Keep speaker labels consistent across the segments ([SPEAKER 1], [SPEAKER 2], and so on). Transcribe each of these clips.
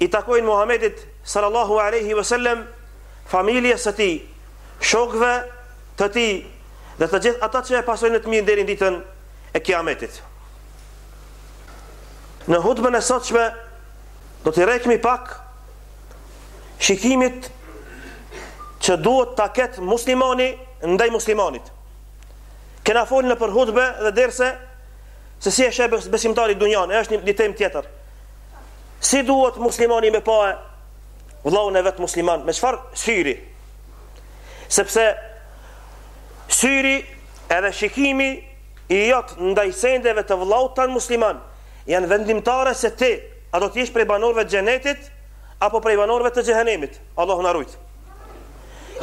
[SPEAKER 1] i takojnë Muhamedit sallallahu alaihi wasallam, familjes së tij, shokëve të tij dhe të gjithë ata që e pasojnë në të mirë deri në ditën e Kiametit. Në hutbën e sotshme do të rrekmi pak shikimit që duhet ta ketë muslimani ndaj muslimanit. Kena fol nëpër hutbe dhe derse se si e sheh besimtari dunjan, është një, një temë tjetër. Si duhet muslimani me pa vëllaun e vet musliman me çfarë syri? Sepse syri edhe shikimi i jot ndaj sendeve të vëllaut tan musliman janë vendimtare se ti a do të jesh prej banorëve të xhenetit apo prej banorëve të xhehenemit. Allahu na rujt.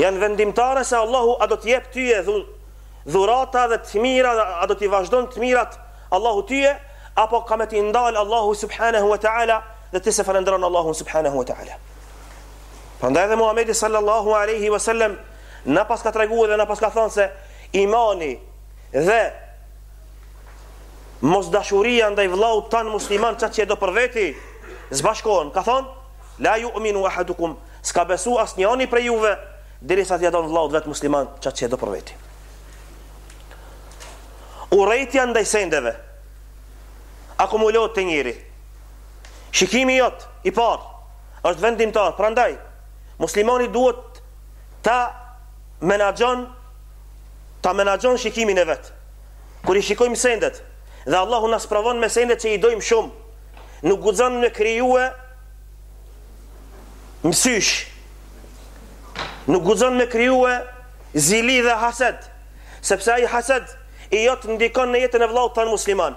[SPEAKER 1] Janë vendimtare se Allahu a do të jep tye dhun dhurata dhe të mira a do t'i vazhdon të mirat Allahu tyje apo ka me t'i ndal Allahu subhanahu wa taala dhe ti s'e falendron Allahu subhanahu wa taala. Prandaj dhe Muhamedi sallallahu alaihi wasallam na paska treguar dhe na paska thënë se imani dhe mosdashuria ndaj vëllaut tan musliman çka që do për veti s'bashkohen ka thon la yu'minu ahadukum s'ka besu asnjëri prej juve derisa t'ia don vëllaut vet musliman çka që do për veti Urrejtja ndaj sendeve akumulohet te njeri. Shikimi jot i parë është vendimtar, prandaj muslimani duhet ta menaxhon ta menaxhon shikimin e vet. Kur i shikojmë sendet dhe Allahu na sprovon me sendet që i dojmë shumë, nuk guxon me krijue mësysh. Nuk guxon me krijue Zili dhe hased, sepse ai hased i jot ndikon në jetën e vëllaut tan musliman.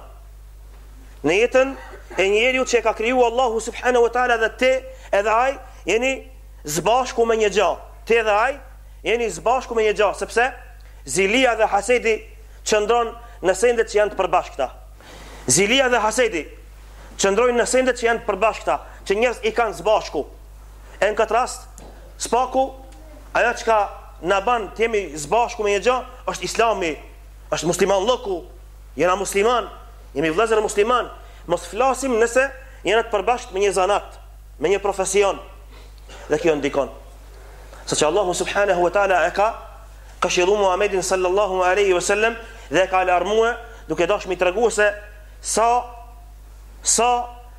[SPEAKER 1] Në jetën e njeriut që e ka kriju Allahu subhanahu wa taala dhe ti edhe ai jeni zbashku me një gja. Ti edhe ai jeni zbashku me një gja, sepse zilia dhe hasedi qëndron në sendet që janë të përbashkëta. Zilia dhe hasedi qëndrojnë në sendet që janë të përbashkëta, që njerëzit i kanë zbashku. E në këtë rast, s'paku, ajo çka na ban të jemi zbashku me një gja, është islami, është muslimanllëku, jena musliman, jemi vllezër musliman, mos flasim nëse jena të përbashkët me një zanat, me një profesion, dhe kjo ndikon. Seç Allahu subhanahu wa ta'la e ka, këshillu Muhammedin sallallahu aleyhi wa sallam, dhe e ka alarmue, duke dasht me i tregu se, sa, sa,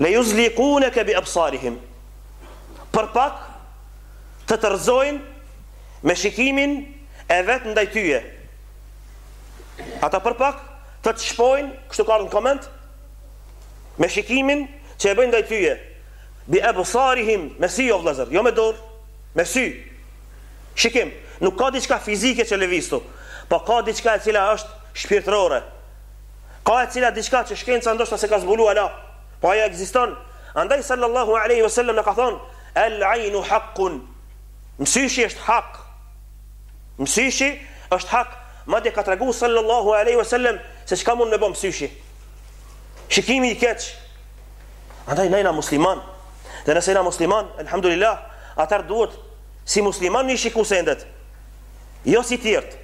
[SPEAKER 1] Le ju zlikune ke bi epsarihim Për pak të të rëzojnë me shikimin e vet ndaj teje Ata për pak të të shpojnë, kështu ka në koment Me shikimin që e bëjnë ndaj teje Bi epsarihim me sy jo vllezër, jo me dorë, me sy Shikim, nuk ka diçka fizike që lëviz aty Po ka diçka e cila është shpirtërore Ka e cila diçka që shkenca ndoshta s'e ka zbulu ala, po ajo ekziston. Andaj sallallahu alaihi wasallam na ka thonë, "El ainu haqqun." Mësyshi është hak. Mësyshi është hak. Madje ka treguar sallallahu alaihi wasallam se çka mund me bë mësyshi. Shikimi i keq. Andaj ne jena musliman. Dhe nëse jena musliman, alhamdulillah, atëherë duhet si musliman mi shiku sendet. Jo si tjertë.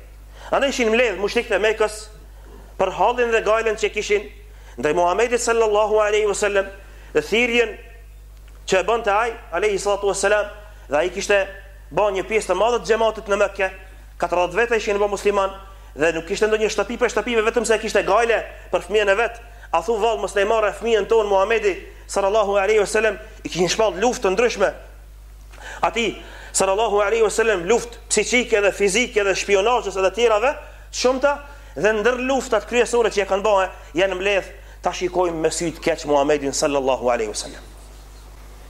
[SPEAKER 1] Andaj ishin mbledh mushrikët e Mekës, për hallin dhe gajlen që kishin ndaj Muhamedit sallallahu alaihi wasallam dhe thirrjen që e bënte ai alaihi salatu wasalam dhe ai kishte ba një pjesë të madhe të xhamatit në Mekë 40 veta ishin bë musliman dhe nuk kishte ndonjë shtëpi prej shtëpive vetëm se kishte gajle për fëmijën e vet a thu vallë mos na e merr fëmijën tonë Muhamedi sallallahu alaihi wasallam i kishin shpall luftë të ndryshme atij sallallahu alaihi wasallam luftë psikike dhe fizike dhe shpiunazhe edhe të tjerave Të shumta dhe ndër luftat kryesore që ja kanë ba e, janë mbledh ta shikojmë me sy të keq Muhamedin sallallahu alaihi wasallam.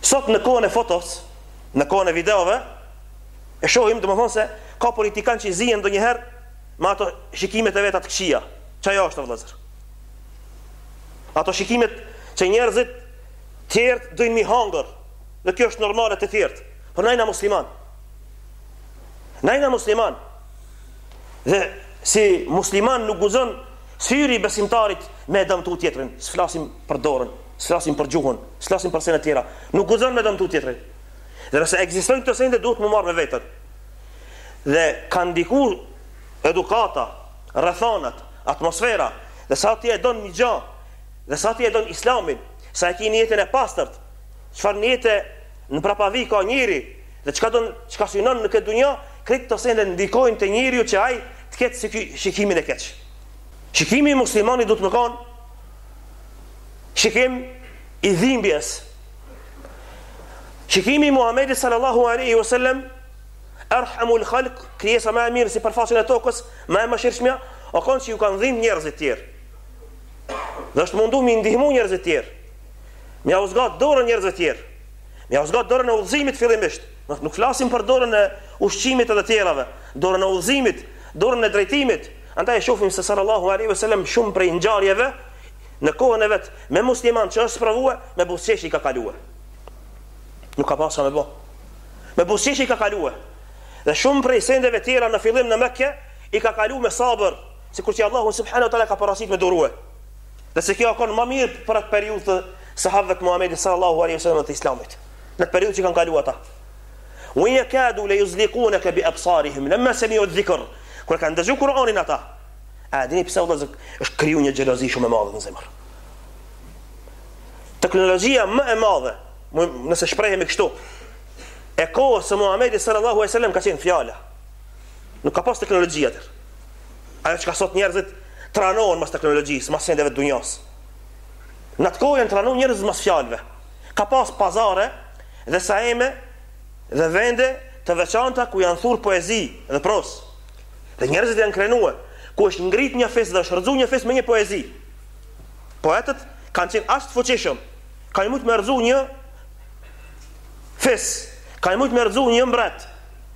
[SPEAKER 1] Sot në kohën e fotos, në kohën e videove, e shohim domethënë se ka politikanë që zihen ndonjëherë me ato shikimet e veta të këqija. Qajo është vëllezër. Ato shikimet që njerëzit tjertë dojnë mi hangër dhe kjo është normale te tjertë por na jena musliman na jena musliman Dhe si musliman nuk guzon syri i besimtarit me e damtu tjetrin. S'flasim për dorën, s'flasim për gjuhën, s'flasim për senet tjera. Nuk guzon me damtu tjetrin. Dhe nëse ekzistojnë kto sende, duhet m'u marrë me veten. Dhe ka ndiku edukata, rrethanat, atmosfera, dhe sa ti e don një gja, dhe sa ti e don islamin, sa e ki nijetin e pastërt, çfarë nijeti në prapavi ka njeri, Dhe çka don, çka synon në këtë dunja, krejt këto sende ndikojnë te njeriu që ai të ketë syrin, shikimin e keq. Shikimi i muslimanit duhet me kon shikim i dhimbjes. Shikimi i Muhamedit sallallahu alaihi wasallam Erhamul khalq, krijesa më e mirë në sipërfaqen e tokës, më e mëshirshmja, o kon që ju kanë dhimb njerëzit tjerë. Dhe është mundu mi ndihmu njerëzit tjerë. M'jau zgat dorën njerëzve tjerë. Me ja zgjat dorën e udhëzimit fillimisht. Nuk flasim për dorën e ushqimit edhe tjerave, dorën e udhëzimit, dorën e drejtimit. Andaj e shofim se sallallahu alaihi wasallam shumë prej ngjarjeve në kohën e vet me musliman që është sprovue me buzëqeshje i ka kalue. Nuk ka pasur me bë. Me buzëqeshje i ka kalue. Dhe shumë prej sendeve tjera në fillim në Mekë i ka kalu me sabër, sikur që Allahu subhanahu wa taala ka porosit me durue. Dhe se kjo ka qenë më mirë për atë periudhë të sahabëve të Muhamedit sallallahu alaihi wasallam të Islamit. Në periudhën që kanë kaluar ata. Wa yakadu la yuzliqunaka bi absarihim lamma sami'u dhikr. Kur kanë dëgjuar Kur'anin ata, a dini pse vëllezër është kriju një xhelozi shumë e madhe në zemër. Teknologjia më e madhe, nëse shprehemi kështu, e kohës së Muhamedit sallallahu alaihi wasallam ka qenë fjala. Nuk ka pas teknologji atë. Ajo çka sot njerëzit tranohen mas teknologjisë, mas sendeve të dunjas. Në atë kohë janë tranu njerëzit mas fjalëve. Ka pas pazare dhe sajme dhe vende të veçanta ku janë thur poezi dhe prozë. Dhe njerëzit janë krenue, ku është ngrit një fis dhe është rrëzu një fis me një poezi. Poetët kanë qenë aq të fuqishëm, kanë mujtë me rrëzu një fis, kanë mujtë me rrëzu një mbret,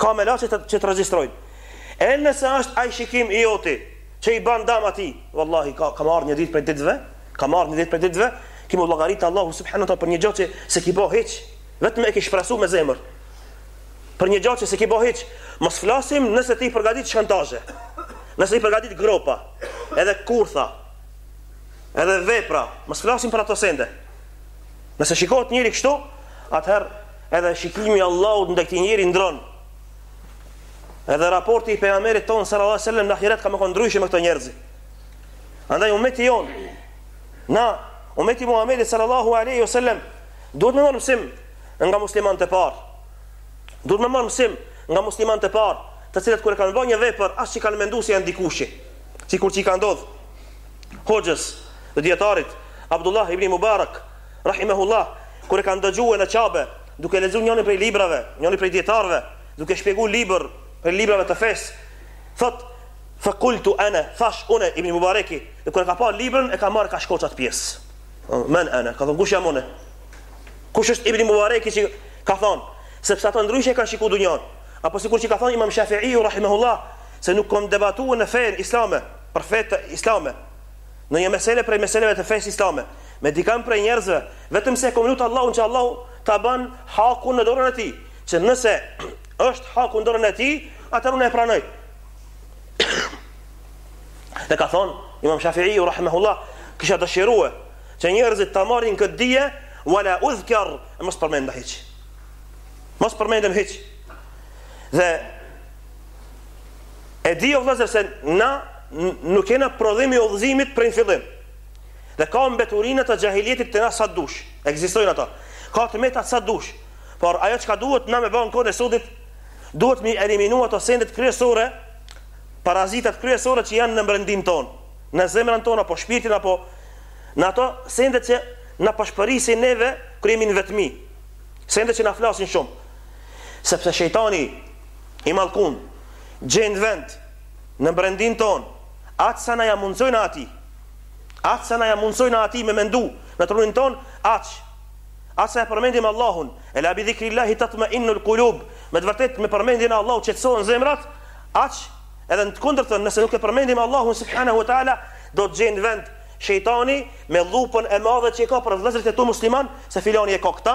[SPEAKER 1] Ka melaqe të, që të regjistrojnë. E nëse është ai shikim i joti që i ban dam atij, vallahi ka, ka me ardhë një ditë prej ditëve, ka me ardhë një ditë prej ditëve, ki mu llogarit Allahu subhanahu taala për një gjë që s'e ki bo hiç, vetëm e ke shpresu me zemër. Për një gjë që s'e ki bo hiç, mos flasim nëse ti përgatit shantazhe. Nëse ti përgatit gropa, edhe kurtha, edhe vepra, mos flasim për ato sende. Nëse shikohet njeri kështu, atëherë Edhe shikimi i Allahut ndaj këtij njeri ndron. Edhe raporti i pejgamberit tonë sallallahu alajhi wasallam në ahiret ka me kon ndryshe me këto njerëz. Andaj ummeti jon, na ummeti i Muhamedit sallallahu alajhi wasallam duhet të marrë mësim nga muslimanët e parë. Duhet me marrë mësim nga muslimanët e parë, të cilët kur e kanë ba një vepër, as që kanë menduar se janë dikushi. Sikur që i ka ndodh hoxhës dhe dijetarit Abdullah ibn Mubarak, rahimehullah, kur e kanë dëgjue në Qabe, duke lexu njënin prej librave, njënin prej dijetarëve, duke shpjegu libër prej librave të fesë, thot, fe kultu ene, thash une, ibn Mubareki, dhe kur e ka pa librën, e ka marrë, ka shkoq atë pjesë. Men ene, ka thonë, kush jam une? Kush është ibn Mubareki që ka thonë, sepse ata ndryshe kanë shiku dunjan, apo sikur që ka thonë imam Shafi'i, rahimehullah, se nuk kanë debatu në fejnë islame, për fejtë islame, në një mesele prej meseleve të fesë islame, me dikam prej njerëzve, vetëm se kom lutë Allahun që Allahu ta ban hakun në dorën e ti, që nëse është haku në dorën e tij, atëherë unë e pranoj. dhe ka thonë, imam Shafi'iu, rahimahullah, kisha dëshirue, që njerëzit ta marrin këtë dije, wala udhkar, e mos përmendna hiç. Mos përmendem hiç. Dhe, E di o vëllazër se na nuk kena prodhim i udhëzimit prej fillimi. Dhe ka mbeturina të xhahilijetit te na sa dush. Ekzistojnë ato. Ka të meta sa dush. Por ajo çka duhet na me bën kohën e sodit, duhet m'i eliminu ato sendet kryesore, parazitat kryesore që janë në brendinë tonë, në zemrën tonë apo shpirtin apo në ato sendet që na pëshpërisin neve kur jemi në vetmi. Sendet që na flasin shumë. Sepse shejtani i mallkun, gjen vend në brendinë tonë, aq sa na ia mundësojmë atij, aq sa na ia mundësojmë atij me mendu në trunin tonë, aq, aq sa e përmendim Allahun, ela bidhikrilahi tatmeinnul kulub, me të vërtetë me përmendjen e Allahut qetësohen zemrat, aq, edhe në të kundërtën, nëse nuk e përmendim Allahun subhanahu wa taala, do të gjejë vend shejtani me lupën e madhe që ka për vëllezërit e tu muslimanë, se filani e ka këta,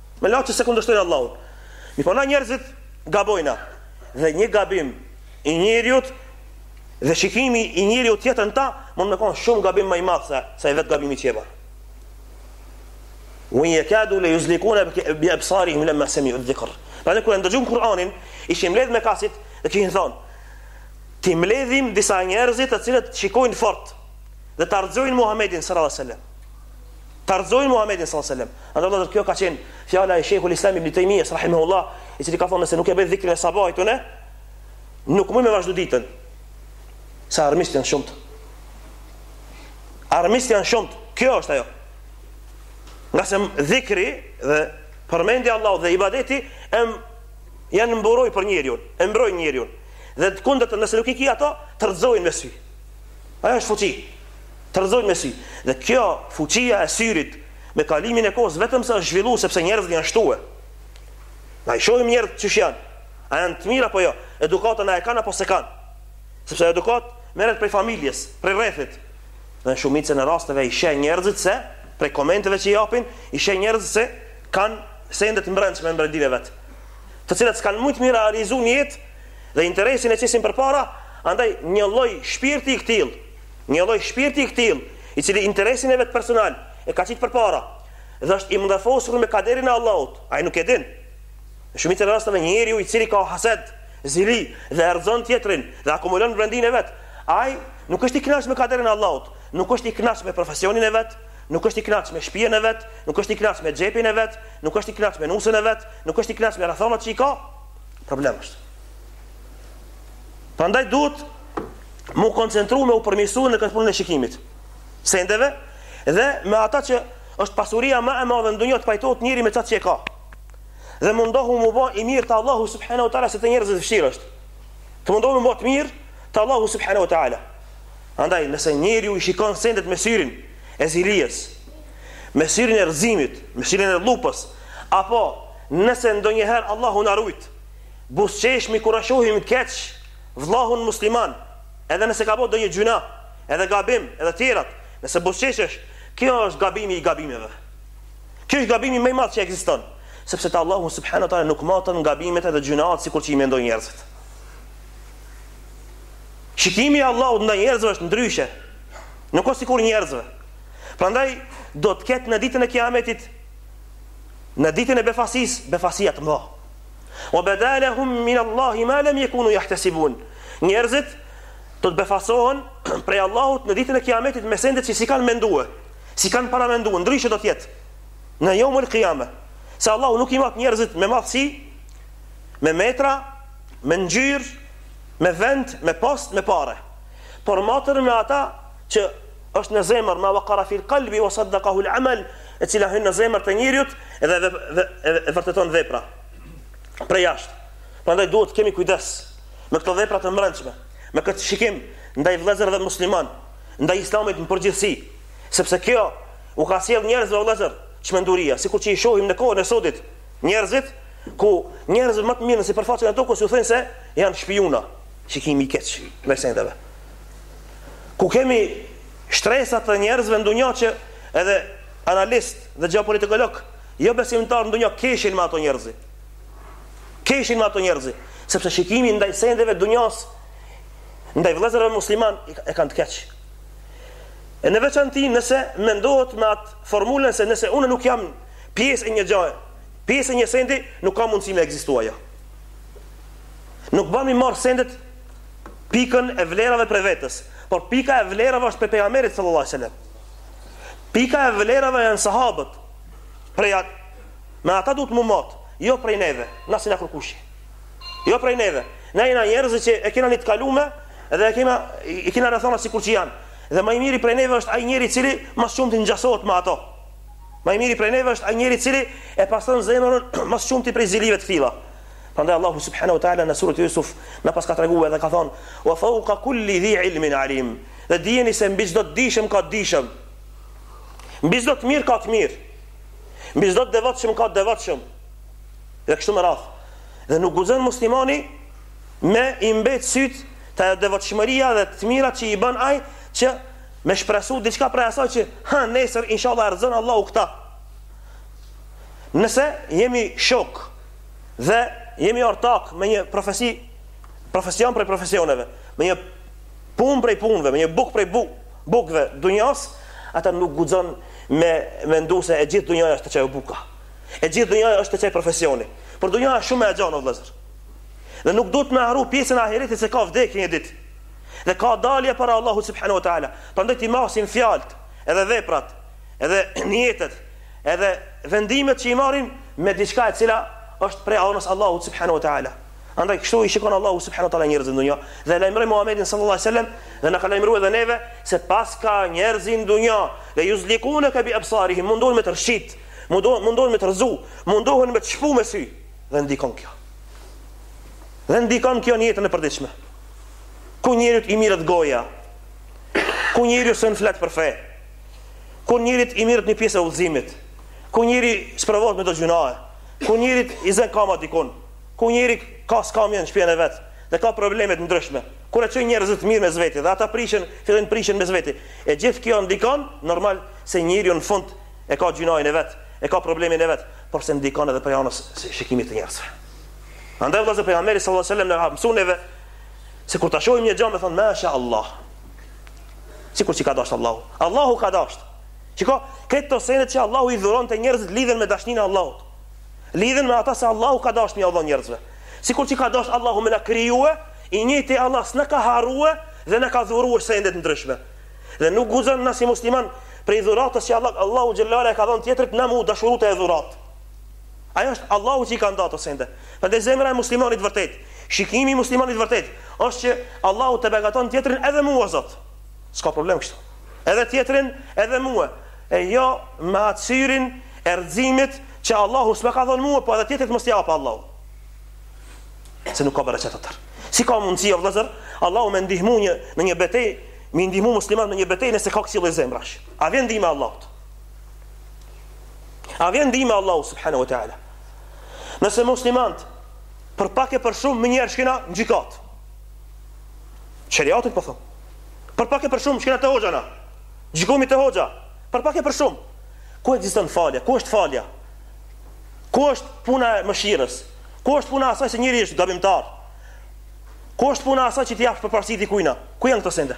[SPEAKER 1] Melaiket s'e kundërshtojnë Allahun. Mirëpo na njerëzit gabojna. Dhe një gabim i njeriut dhe shikimi i njeriut tjetër në ta, mund me konë shumë gabim më i madhë se, se vetë gabimi që e ban. Ue jekadu le juzlikune bi ebsarihim lemma semiu dhikr. Pra kur e ndëgjun Kur'anin, ishin mledhë mekasit dhe kishin thonë, t'i mledhim disa njerëzit të cilët shikojnë fort dhe ta rrxojnë Muhammedin salallahu alejhi ue selem. Ta rrxojnë Muhamedin sallallahu alaihi wasallam. Andaj vëllazër, kjo ka qenë fjala e Sheikhul Islam Ibn Taymiyyah rahimahullah, i cili ka thonë nëse nuk e bëj dhikrin e sabahit unë, nuk mund me vazhdu ditën. Se armiqtë janë të shumtë. Armiqtë janë të shumtë. Kjo është ajo. Ngase dhikri dhe përmendja e Allahut dhe ibadeti em, janë mburojë për njeriun, e mbrojnë njeriun. Dhe në të kundërt nëse nuk i ki ato, të rrëzojnë me sy. Ajo është fuqi. Të rrëzojnë me sy. Dhe kjo fuqia e syrit me kalimin e kohës vetëm se është zhvillu sepse njerëzit janë shtuar. Na i shohim njerëzit qysh janë. A janë të mirë apo jo? Edukatën a e kanë apo s'e kanë? Sepse edukata merret prej familjes, prej rrethit. Dhe në shumicën e rasteve i sheh njerëzit se prej komenteve që japin, i sheh njerëzit se kanë sende të mbrendshme në brendinë e vet. Të cilat s'kanë mujt m'i realizu në jetë dhe interesin e qesin përpara, andaj një lloj shpirti i këtillë, Një lloj shpirti i këtillë, i cili interesin e vet personal e ka qitë përpara dhe s'është i mllefosur me kaderin e Allahut, ai nuk e din. Në shumicën e rasteve njeriu i cili ka hased, zili dhe e rrëzon tjetrin dhe akumulon brendinë e vet, ai nuk është i kënaqur me kaderin e Allahut, nuk është i kënaqur me profesionin e vet, nuk është i kënaqur me shtëpinë e vet, nuk është i kënaqur me xhepin e vet, nuk është i kënaqur me nusen e vet, nuk është i kënaqur me rrethonat që i ka. Problem është. Prandaj duhet mu koncentru me u përmisu në këtë punën e shikimit. sendeve dhe me ata që është pasuria ma e madhe në dunja të pajtohet njeri me qat që e ka. Dhe mundohu mu bo i mirë te Allahu subhanahu ta'ala se te njerëzit vështirë është. Të mundohu mu bo të mirë te Allahu subhanahu ta'ala. Andaj, nëse njeriu i shikon sendet me syrin e zilisë, me syrin e rrëzimit, me syrin e lupës, apo nëse ndonjëherë Allahu na rujtë, Buzëqeshmi kur e shohim keq vëllaun musliman, edhe nëse ka bërë ndonjë gjynah, edhe gabim, edhe të tjerat, nëse buzëqeshesh, kjo është gabimi i gabimeve. Ky është gabimi më i madh që ekziston, sepse te Allahu subhanahu wa taala nuk maten gabimet edhe gjynahet sikur që i mendojnë njerëzit. Shikimi i Allahut ndaj njerëzve është ndryshe. Nuk është sikur njerëzve. Prandaj do të ketë në ditën e Kiametit në ditën e befasisë, befasia të mëdha. Ve beda lehum min Allahi ma lem jekunu jahtesibun. Njerëzit do të befasohen prej Allahut në ditën e kiametit me sendet që s'i kanë mendue, s'i kanë paramendue, ndryshe do të jetë në jeumul kijame. Se Allahu nuk i mat njerëzit me madhësi, me metra, me ngjyrë, me vend, me post, me pare. Por matet me ata që është në zemër, ma waqara fil qalbi wa saddaqahu al amal, e cila hyn në zemër të njeriut dhe dhe, dhe e vërteton vepra prej jashtë. Prandaj duhet të kemi kujdes me këto vepra të mbrendshme, me këtë shikim ndaj vëllezërve musliman, ndaj islamit në përgjithësi, sepse kjo u ka sjell njerëzve vëllezër çmenduria, sikur që i shohim në kohën e sodit njerëzit ku njerëzve më të mirë në sipërfaqen e tokës ju thënë se janë shpiuna. Shikimi i keq ndaj sendeve. Ku kemi shtresa të njerëzve në dunja që edhe analistë dhe gjeopolitikologë jobesimtarë në dunja keshin me ata njerëz. Keshin me ata njerëz, sepse shikimi ndaj sendeve të dunjas ndaj vëllezërve musliman e kanë të keq. E në veçanti nëse mendohet me atë formulën se nëse unë nuk jam pjesë e një gjaje, pjesë e një sendi, nuk ka mundësi me egzistu ajo. Nuk bën me i marr sendet pikën e vlerave prej vetes, por pika e vlerave është prej pejgamberit sallallahu alajhi wasallam. Pika e vlerave janë sahabët. Prej at, me ata duhet me u mat, jo prej neve, na s'jena kërkush. Jo prej neve. Na jena njerëz që e kena një të kalume dhe e kena i kena rrethanat sikur që janë. Dhe më i miri prej neve është ai njeri i cili më shumë t'i ngjasohet me ato. Më i miri prej neve është ai njeri i cili e pastron zemrën më shumë tij prej zilive të këtilla. Prandaj Allahu subhanahu wa taala në surën Yusuf na paska treguar dhe ka thonë: "Wa fawqa kulli dhi ilmin alim." Dhe dijeni se mbi çdo të dijshëm ka të dijshëm. Mbi çdo të mirë ka të mirë. Mbi çdo të devotshëm ka të devotshëm. Dhe kështu me radhë. Dhe nuk guxon muslimani me i mbet syt te devotshmëria dhe te mirat që i bën ai që me shpresu diçka prej asaj që ha nesër inshallah rrezon Allahu këta. Nëse jemi shok dhe jemi ortak me një profesi, profesion prej profesioneve, me një pun prej punve, me një buk prej buk, bukve t'dunjas, ata nuk guxon me mendu se e gjithë dunjaja është te qajo buka. E gjithë dunjaja është te qaj profesioni. Por dunjaja shumë ma e gjanë, o vllezër. Dhe nuk duhet me harru pjesën e ahiretit se ka vdekje një ditë. Dhe ka dalje para Allahu subhanahu wa taala. Prandaj t'i masim fjalët, edhe veprat, edhe njetet, Edhe vendimet që i marrim me diçka e cila është prej anës Allahut subhanahu wa taala. Andaj kështu i shikon Allahu subhanahu wa taala njerëzit në dunjë dhe lajmëroi Muhamedin sallallahu alaihi wasallam dhe na ka lajmëruar edhe neve se paska njerëz në dunjë le yuzlikunaka bi absarihim mundohen me të rrshit, mundohen mundohen me të rrzu, mundohen me të shpu me sy dhe ndikon kjo. Dhe ndikon kjo në jetën e përditshme. Ku njerit i merret goja, ku njeriu s'un flet për fe, Ku njerit i merret një pjesë e udhëzimit, ku njeri sprovohet me do gjynahe, ku njerit i zen kama dikun, ku njeri ka skamje në shpi'n e vet, dhe ka probleme t'ndryshme, ku janë kenë njerëzit mirë mes veti, dhe ata prishen, fillin prishen mes veti, e gjithë kjo ndikon, normal, se njeriu n'fund e ka gjynahin e vet, e ka problemin e vet, por se ndikon edhe prej anës shikimit të njerëzve. Andaj vëllezër pejgamberi sallallahu alajhi wasallam na ka mësu neve se kur ta shohim një gjë me thon masha Allah. Sikur si ka dashtë Allahu. Allahu ka dashtë. Shiko, këto senet që Allahu i dhuron te njerëzit lidhen me dashnin e Allahut. Lidhen me ata se Allahu ka dashtë me i dhon njerëzve. Sikur si ka dashtë Allahu me na krijue, i njëjti Allah s'na ka harrue dhe na ka dhurue sene t'ndryshme. Dhe nuk guxon na si musliman prej dhuratës që Allah, Allahu xhelle ia ka dhon tjetrit na me u dashuru te ajo dhuratë. Ai është Allahu që i ka nda ato sende. Prandaj zemra e muslimanit të vërtetë, shikimi i muslimanit të vërtetë është që Allahu të begaton tjetrin edhe mua Zot. S'ka problem kështu. Edhe tjetrin, edhe mua. E jo me atë syrin e rrëzimit që Allahu s'më ka dhënë mua, po edhe tjetrit mos i japë Allahu. Se nuk ka bereqet atë. Si ka mundësi o vëllazër, Allahu me ndihmu një në një betejë, me ndihmu muslimant në një betejë nëse ka kësi lloj zemrash. A vjen ndihma e Allahut? A vjen ndihma e Allahut subhanahu wa taala. Nëse muslimant për pak e për shumë menjëherë shkena në gjykatë sheriati po thom. Për pak e për shumë shkena te hoxha na. Gjykomi te hoxha. Për pak e për shumë. Ku ekziston falja? Ku është falja? Ku është puna e mëshirës? Ku është puna e asaj se njeri është gabimtar? Ku është puna e asaj që t'i japsh përparësi dikujt na? Ku janë këto sende?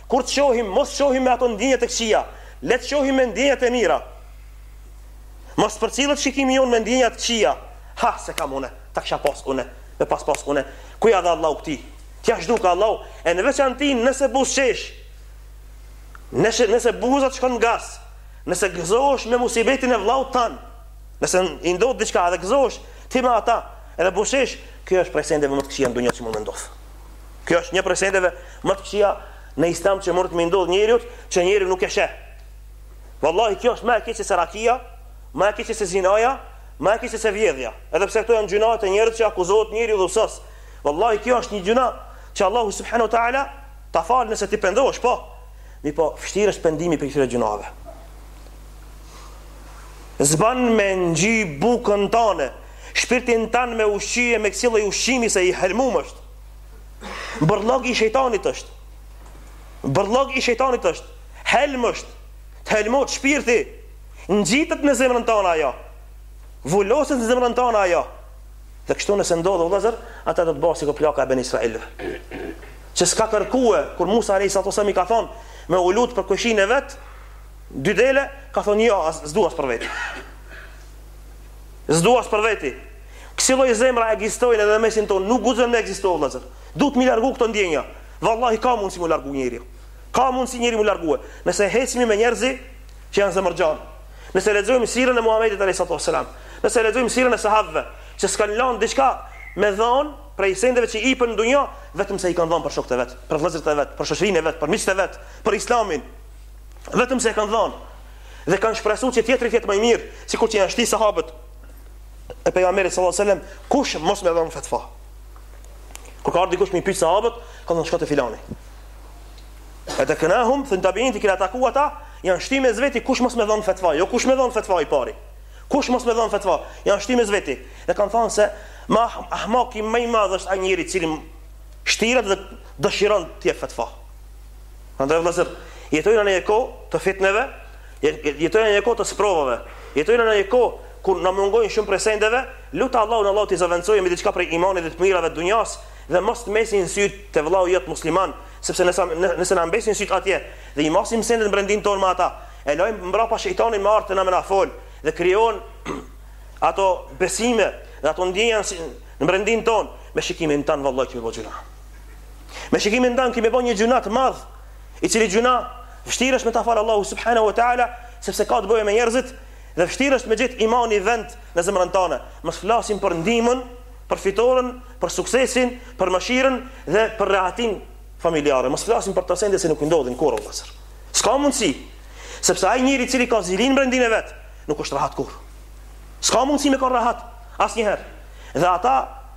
[SPEAKER 1] Kur të shohim, mos shohim me ato ndjenja të këqija, le të shohim me ndjenjat e mira. Mos përcillet shikimi jonë me ndjenja të këqija. Ha, se kam une, ta kisha pas une, me pas pas une. Ku ja dha Allahu këtij? T'ja zhdukë Allahu, e në veçanti nëse buzëqesh, nëse, nëse buza të shkon në gas, nëse gëzohesh me musibetin e vllaut tanë, nëse i ndodh diçka dhe gëzohesh ti me ata, edhe buzëqesh, kjo është prej sendeve më të këqija në dunjë që mund me ndodh. Kjo është një prej sendeve më të këqija në islam që mundet me i ndodh njeriut që njeriu nuk e sheh. Wallahi kjo është më e keqe se rakia, më e keqe se zinaja, më e keqe se vjedhja. Edhe pse këto janë gjynahe te njerëzit që akuzohet njeriu dhe sos. Wallahi kjo është një gjynah që Allahu subhanahu wa taala ta fal nëse ti pendohesh, po. Mi po vështirë është pendimi për këto gjynahe. S'ban me ngji barkun tanë. Shpirtin tanë me ushqye me kësi lloj ushqimi se i helmum është. Bërlog i shejtanit është. Bërlog i shejtanit është. Helm është. Të helmot shpirti. Ngjitet në zemrën tonë ajo. Vuloset në zemrën tonë ajo. Dhe kështu nëse ndodhë vëllazër, atëherë do të bëhemi sikur plaka e Beni Israilëve. Që s'ka kërkue, kur Musa alayhis salam i ka thonë me u lut për kojshinë e vet, dy dele, ka thonë jo, as s'dua as për veti. S'du as për veti. Kësi lloj zemra ekzistojnë edhe në mesin tonë, nuk guxojmë me ekzistu vëllazër. Duhet m'i largu këto ndjenja. Vallahi ka mundësi mu largu njeriu. Ka mundësi njeriu mu largue. Nëse hecmi me njerëzi që janë zemërgjan. Nëse lexojmë sirën e Muhamedit alayhi salatu wasalam. Nëse lexojmë sirën e sahabëve që s'kanë lënë diçka me dhon prej sendeve që jipen në dunjë, vetëm se i kanë dhënë për shokët e vet, për vëllezërit e vet, për shoqërinë e vet, për miqtë e vet, për Islamin. Vetëm se e kanë dhënë. dhe kanë shpresuar që tjetri të jetë më i mirë, sikur që janë shti sahabët e pejgamberit sallallahu alajhi wasallam, kush mos më dhon fatfa. Kur ka ardhur kush me i pyet sahabët, kanë thënë shko te filani. Ata kanë hum thën tabiin të kanë atakuar ata, janë shti mes veti kush mos më dhon fatfa, jo kush më dhon fatfa i pari. Kush mos më dhon fatfa, janë shti mes veti. Dhe kanë thënë se ma ahmaki më i madh është ai njeri i cili shtihet dhe dëshiron të jep fatfa. Andaj vëllazër, jetojmë në një kohë të fitneve, jetojmë në një kohë të sprovave, jetojmë në një kohë kur na mungojnë shumë prej sendeve, lutë Allahun Allahu t'i zëvendësojë me diçka prej imanit dhe të mirave të dunjas dhe mos të mesin syt te vëllau jot musliman, sepse nëse nëse na mbesin syt atje dhe i masim sendet në brendin ton me ata, e lajmë mbrapa shejtanin me ardh te na me na fol dhe kriju ato besime dhe ato ndjenja në brendin ton me shikimin ton vallahi kemi bë Me shikimin tonë kemi bërë një gjuna të madh, i cili gjuna vështirë është me ta fal Allahu subhanahu wa taala, sepse ka të bëjë me njerëzit dhe vështirë është me gjet imani vend në zemrën tonë. Mos flasim për ndihmën, për fitoren, për suksesin, për mëshirën dhe për rehatin familjare. Mos flasim për ato sende se nuk ndodhin kurrë vëllazër. S'ka mundësi. Sepse ai njeri i cili ka zili n'brendin e vet, nuk është rahat kurrë. S'ka mundësi me kon rahat asnjëherë. Dhe ata